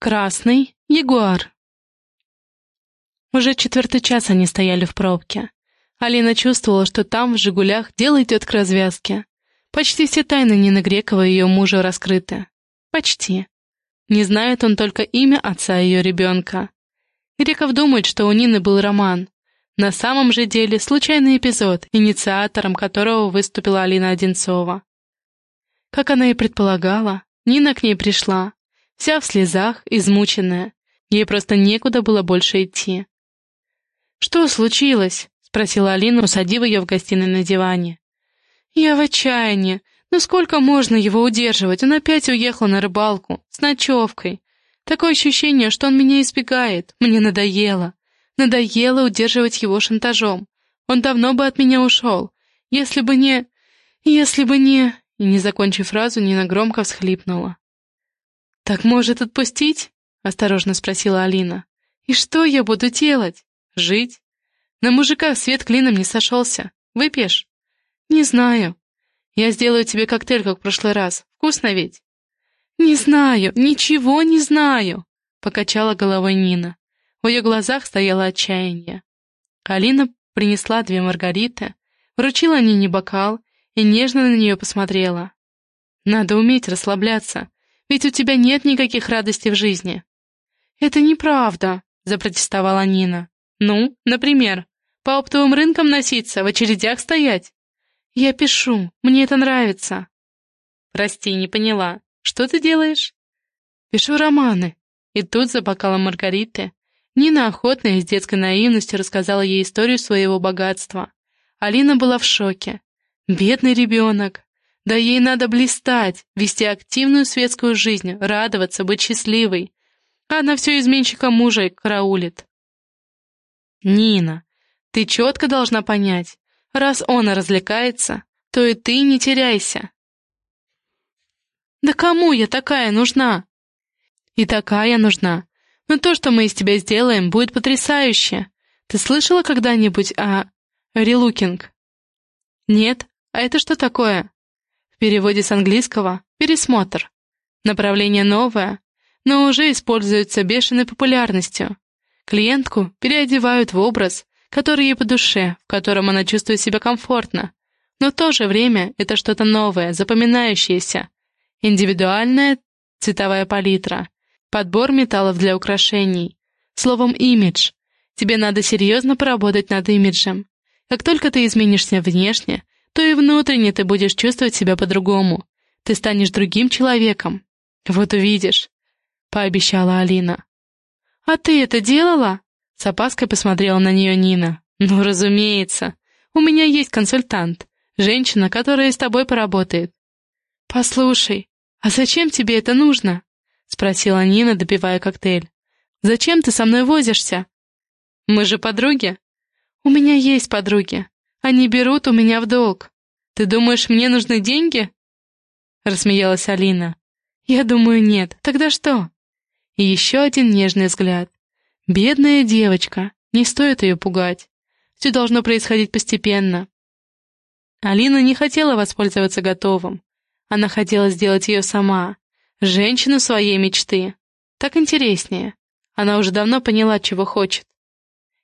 Красный ягуар. Уже четвертый час они стояли в пробке. Алина чувствовала, что там, в «Жигулях», дело идет к развязке. Почти все тайны Нины Грекова и ее мужа раскрыты. Почти. Не знает он только имя отца ее ребенка. Греков думает, что у Нины был роман. На самом же деле случайный эпизод, инициатором которого выступила Алина Одинцова. Как она и предполагала, Нина к ней пришла, вся в слезах, измученная. Ей просто некуда было больше идти. «Что случилось?» — спросила Алина, усадив ее в гостиной на диване. «Я в отчаянии. Ну сколько можно его удерживать? Он опять уехал на рыбалку, с ночевкой. Такое ощущение, что он меня избегает. Мне надоело. Надоело удерживать его шантажом. Он давно бы от меня ушел. Если бы не... Если бы не...» И, не закончив фразу, Нина громко всхлипнула. «Так может отпустить?» — осторожно спросила Алина. «И что я буду делать? Жить? На мужиках свет клином не сошелся. Выпьешь?» «Не знаю. Я сделаю тебе коктейль, как в прошлый раз. Вкусно ведь?» «Не знаю, ничего не знаю», — покачала головой Нина. В ее глазах стояло отчаяние. Алина принесла две маргариты, вручила Нине бокал и нежно на нее посмотрела. «Надо уметь расслабляться, ведь у тебя нет никаких радостей в жизни». «Это неправда», — запротестовала Нина. «Ну, например, по оптовым рынкам носиться, в очередях стоять?» «Я пишу, мне это нравится». «Прости, не поняла. Что ты делаешь?» «Пишу романы». И тут за бокалом Маргариты Нина охотно и с детской наивностью рассказала ей историю своего богатства. Алина была в шоке. Бедный ребенок. Да ей надо блистать, вести активную светскую жизнь, радоваться, быть счастливой. А она все изменщика мужа и караулит. Нина, ты четко должна понять, раз он развлекается, то и ты не теряйся. Да кому я такая нужна? И такая нужна, но то, что мы из тебя сделаем, будет потрясающе. Ты слышала когда-нибудь о релукинг? Нет? А это что такое? Переводе с английского «пересмотр». Направление новое, но уже используется бешеной популярностью. Клиентку переодевают в образ, который ей по душе, в котором она чувствует себя комфортно. Но в то же время это что-то новое, запоминающееся. Индивидуальная цветовая палитра, Подбор металлов для украшений. Словом, имидж. Тебе надо серьезно поработать над имиджем. Как только ты изменишься внешне, то и внутренне ты будешь чувствовать себя по-другому. Ты станешь другим человеком. Вот увидишь, — пообещала Алина. «А ты это делала?» С опаской посмотрела на нее Нина. «Ну, разумеется. У меня есть консультант, женщина, которая с тобой поработает». «Послушай, а зачем тебе это нужно?» — спросила Нина, допивая коктейль. «Зачем ты со мной возишься?» «Мы же подруги?» «У меня есть подруги. Они берут у меня в долг. Ты думаешь, мне нужны деньги?» Рассмеялась Алина. «Я думаю, нет. Тогда что?» И еще один нежный взгляд. «Бедная девочка. Не стоит ее пугать. Все должно происходить постепенно». Алина не хотела воспользоваться готовым. Она хотела сделать ее сама, Женщину своей мечты. Так интереснее. Она уже давно поняла, чего хочет.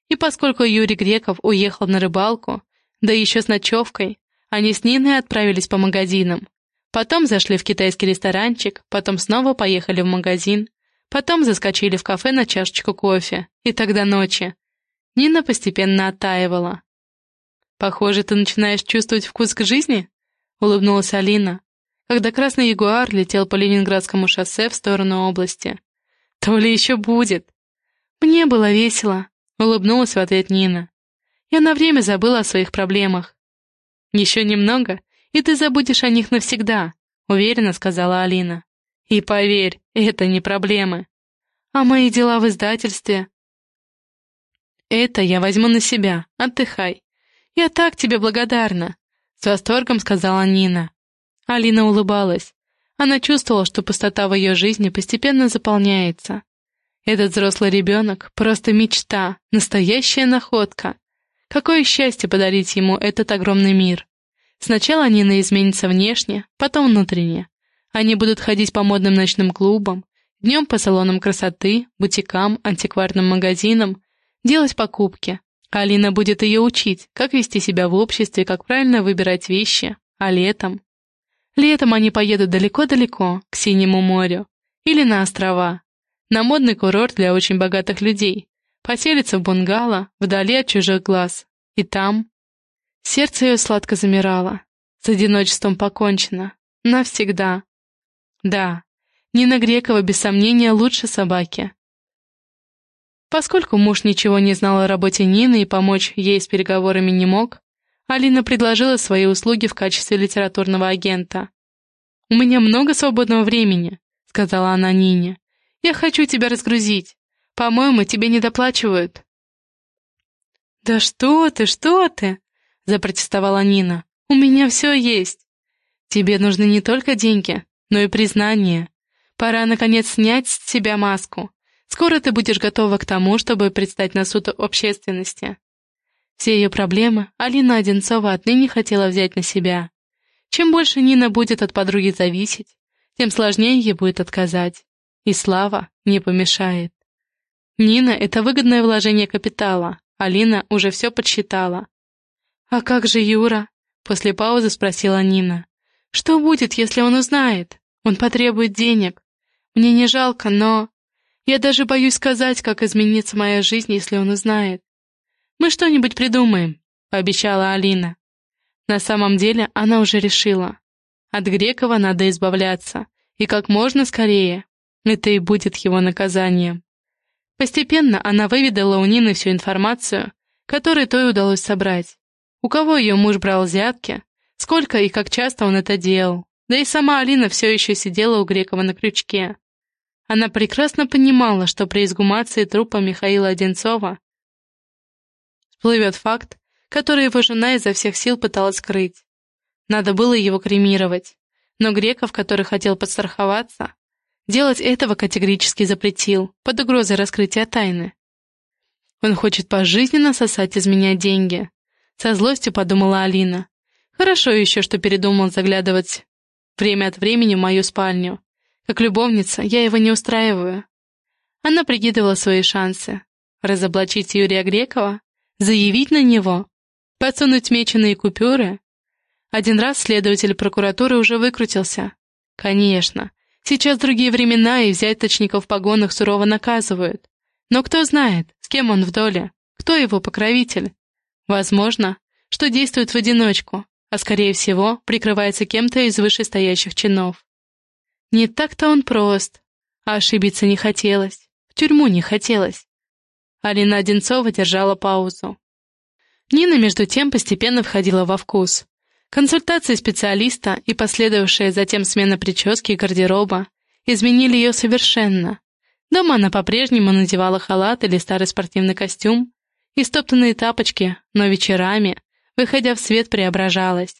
И поскольку Юрий Греков уехал на рыбалку, да еще с ночевкой, они с Ниной отправились по магазинам. Потом зашли в китайский ресторанчик, потом снова поехали в магазин, потом заскочили в кафе на чашечку кофе, и тогда ночи. Нина постепенно оттаивала. «Похоже, ты начинаешь чувствовать вкус к жизни?» — улыбнулась Алина, когда красный ягуар летел по Ленинградскому шоссе в сторону области. «То ли еще будет!» «Мне было весело», — улыбнулась в ответ Нина. «Я на время забыла о своих проблемах». «Еще немного, и ты забудешь о них навсегда», — уверенно сказала Алина. «И поверь, это не проблемы. А мои дела в издательстве?» «Это я возьму на себя, отдыхай. Я так тебе благодарна», — с восторгом сказала Нина. Алина улыбалась. Она чувствовала, что пустота в ее жизни постепенно заполняется. Этот взрослый ребенок — просто мечта, настоящая находка. Какое счастье подарить ему этот огромный мир. Сначала Нина изменится внешне, потом внутренне. Они будут ходить по модным ночным клубам, Днем по салонам красоты, бутикам, антикварным магазинам делать покупки. Алина будет ее учить, как вести себя в обществе, как правильно выбирать вещи. А летом? Летом они поедут далеко-далеко, к Синему морю. Или на острова. На модный курорт для очень богатых людей. Поселиться в бунгало, вдали от чужих глаз. И там... Сердце ее сладко замирало. С одиночеством покончено. Навсегда. Да, Нина Грекова, без сомнения, лучше собаки. Поскольку муж ничего не знал о работе Нины и помочь ей с переговорами не мог, Алина предложила свои услуги в качестве литературного агента. «У меня много свободного времени», — сказала она Нине. «Я хочу тебя разгрузить. По-моему, тебе не доплачивают». «Да что ты, что ты?» — запротестовала Нина. «У меня все есть. Тебе нужны не только деньги, но и признание. Пора, наконец, снять с себя маску. Скоро ты будешь готова к тому, чтобы предстать на суд общественности. Все ее проблемы Алина Одинцова отныне хотела взять на себя. Чем больше Нина будет от подруги зависеть, тем сложнее ей будет отказать. И слава не помешает. Нина — это выгодное вложение капитала. Алина уже все подсчитала. «А как же Юра?» — после паузы спросила Нина. «Что будет, если он узнает? Он потребует денег. Мне не жалко, но... Я даже боюсь сказать, как изменится моя жизнь, если он узнает. Мы что-нибудь придумаем», — пообещала Алина. На самом деле она уже решила. От Грекова надо избавляться, и как можно скорее. Это и будет его наказанием. Постепенно она выведала у Нины всю информацию, которую той удалось собрать. У кого ее муж брал взятки, сколько и как часто он это делал. Да и сама Алина все еще сидела у Грекова на крючке. Она прекрасно понимала, что при изгумации трупа Михаила Одинцова всплывет факт, который его жена изо всех сил пыталась скрыть. Надо было его кремировать, но Греков, который хотел подстраховаться, делать этого категорически запретил, под угрозой раскрытия тайны. Он хочет пожизненно сосать из меня деньги. Со злостью подумала Алина. Хорошо еще, что передумал заглядывать время от времени в мою спальню. Как любовница я его не устраиваю. Она прикидывала свои шансы. Разоблачить Юрия Грекова? Заявить на него? Подсунуть меченые купюры? Один раз следователь прокуратуры уже выкрутился. Конечно, сейчас другие времена, и взяточников в погонах сурово наказывают. Но кто знает, с кем он в доле, кто его покровитель? Возможно, что действует в одиночку, а скорее всего прикрывается кем-то из вышестоящих чинов. Не так-то он прост. А ошибиться не хотелось. В тюрьму не хотелось. Алина Одинцова держала паузу. Нина, между тем, постепенно входила во вкус. Консультации специалиста и последовавшая затем смена прически и гардероба изменили ее совершенно. Дома она по-прежнему надевала халат или старый спортивный костюм и стоптанные тапочки, но вечерами, выходя в свет, преображалась.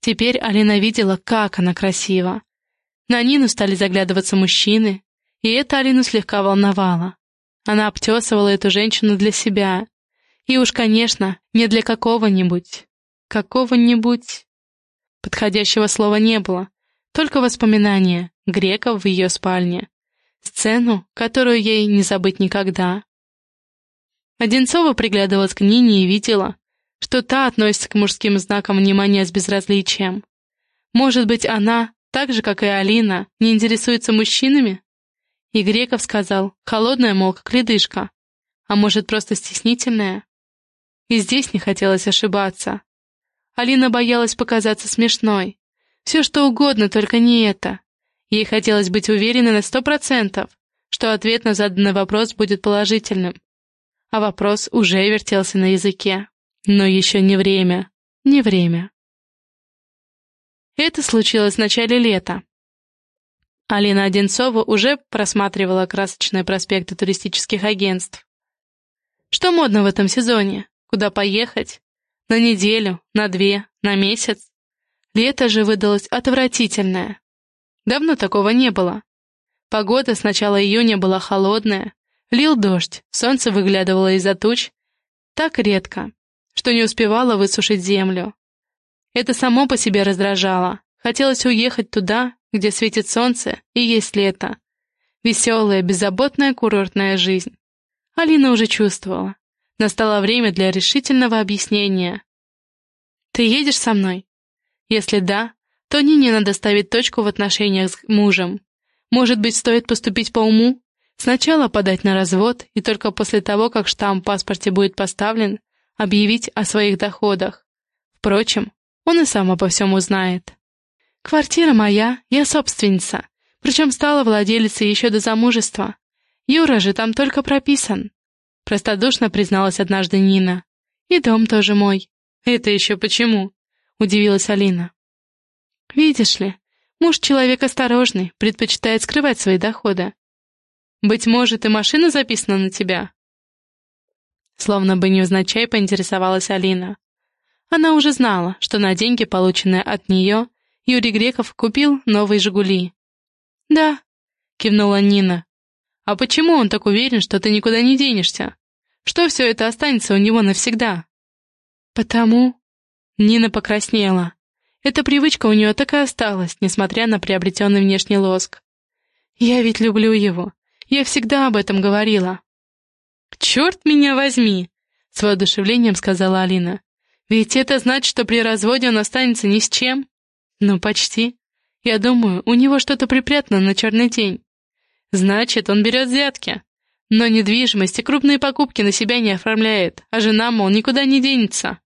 Теперь Алина видела, как она красива, на Нину стали заглядываться мужчины, и это Алину слегка волновало. Она обтесывала эту женщину для себя. И уж, конечно, не для какого-нибудь. Какого-нибудь... Подходящего слова не было, только воспоминания греков в ее спальне. Сцену, которую ей не забыть никогда. Одинцова приглядывалась к Нине и видела, что та относится к мужским знакам внимания с безразличием. Может быть, она так же, как и Алина, не интересуется мужчинами? И Греков сказал, холодная, мол, как ледышка. А может, просто стеснительная? И здесь не хотелось ошибаться. Алина боялась показаться смешной. Все что угодно, только не это. Ей хотелось быть уверенной на сто процентов, что ответ на заданный вопрос будет положительным. А вопрос уже вертелся на языке. Но еще не время. Не время. Это случилось в начале лета. Алина Одинцова уже просматривала красочные проспекты туристических агентств. Что модно в этом сезоне? Куда поехать? На неделю, на две, на месяц? Лето же выдалось отвратительное. Давно такого не было. Погода с начала июня была холодная, лил дождь, солнце выглядывало из-за туч так редко, что не успевало высушить землю. Это само по себе раздражало. Хотелось уехать туда, где светит солнце и есть лето. Веселая, беззаботная курортная жизнь. Алина уже чувствовала. Настало время для решительного объяснения. «Ты едешь со мной?» Если да, то Нине надо ставить точку в отношениях с мужем. Может быть, стоит поступить по уму? Сначала подать на развод, и только после того, как штамп в паспорте будет поставлен, объявить о своих доходах. Впрочем, он и сам обо всем узнает. «Квартира моя, я собственница, причем стала владелицей еще до замужества. Юра же там только прописан», — простодушно призналась однажды Нина. «И дом тоже мой». «Это еще почему?» — удивилась Алина. «Видишь ли, муж человек осторожный, предпочитает скрывать свои доходы. Быть может, и машина записана на тебя?» Словно бы невзначай поинтересовалась Алина. Она уже знала, что на деньги, полученные от нее, Юрий Греков купил новые «Жигули». «Да», — кивнула Нина. «А почему он так уверен, что ты никуда не денешься? Что все это останется у него навсегда?» «Потому...» Нина покраснела. Эта привычка у нее так и осталась, несмотря на приобретенный внешний лоск. «Я ведь люблю его. Я всегда об этом говорила». «Черт меня возьми!» — с воодушевлением сказала Алина. «Ведь это значит, что при разводе он останется ни с чем?» «Ну, почти. Я думаю, у него что-то припрятано на черный день. Значит, он берет взятки. Но недвижимость и крупные покупки на себя не оформляет, а жена, мол, никуда не денется».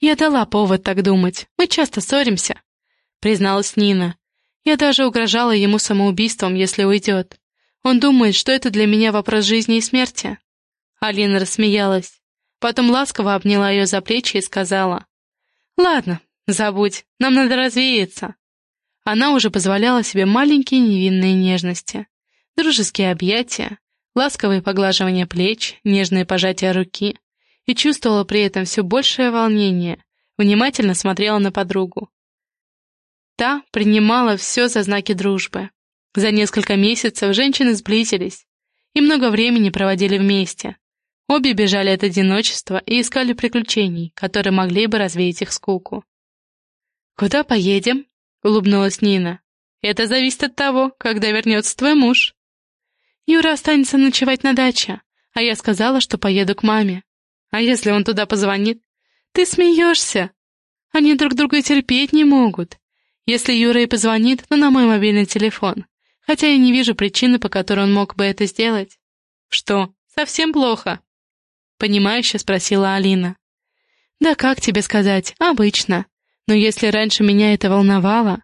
«Я дала повод так думать. Мы часто ссоримся», — призналась Нина. «Я даже угрожала ему самоубийством, если уйдет. Он думает, что это для меня вопрос жизни и смерти». Алина рассмеялась. Потом ласково обняла ее за плечи и сказала. «Ладно, забудь, нам надо развеяться». Она уже позволяла себе маленькие невинные нежности. Дружеские объятия, ласковые поглаживания плеч, нежные пожатия руки и чувствовала при этом все большее волнение, внимательно смотрела на подругу. Та принимала все за знаки дружбы. За несколько месяцев женщины сблизились и много времени проводили вместе. Обе бежали от одиночества и искали приключений, которые могли бы развеять их скуку. «Куда поедем?» — улыбнулась Нина. «Это зависит от того, когда вернется твой муж». «Юра останется ночевать на даче, а я сказала, что поеду к маме. А если он туда позвонит? Ты смеешься. Они друг друга терпеть не могут. Если Юра и позвонит, то на мой мобильный телефон. Хотя я не вижу причины, по которой он мог бы это сделать. Что, совсем плохо? Понимающе спросила Алина. Да как тебе сказать, обычно. Но если раньше меня это волновало,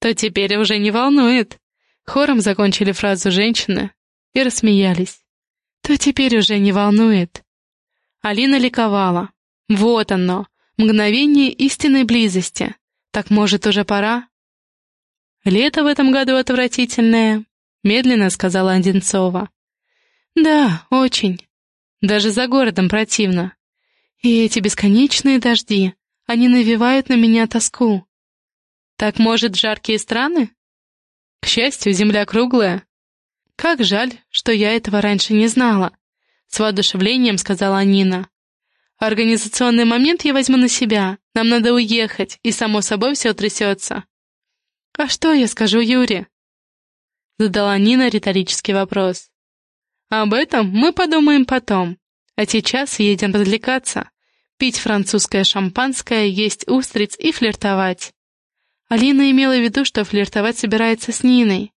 то теперь уже не волнует. Хором закончили фразу женщины и рассмеялись. То теперь уже не волнует. Алина ликовала. Вот оно, мгновение истинной близости. Так может, уже пора? Лето в этом году отвратительное, медленно сказала Одинцова. Да, очень. Даже за городом противно. И эти бесконечные дожди, они навевают на меня тоску. Так, может, жаркие страны? К счастью, земля круглая. Как жаль, что я этого раньше не знала. С воодушевлением сказала Нина. Организационный момент я возьму на себя. Нам надо уехать, и само собой все трясется. А что я скажу Юре? Задала Нина риторический вопрос. Об этом мы подумаем потом. А сейчас едем развлекаться. Пить французское шампанское, есть устриц и флиртовать. Алина имела в виду, что флиртовать собирается с Ниной.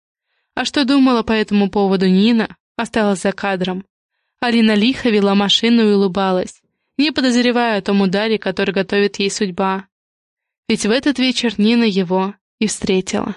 А что думала по этому поводу Нина, осталась за кадром. Алина лихо вела машину и улыбалась, не подозревая о том ударе, который готовит ей судьба. Ведь в этот вечер Нина его и встретила.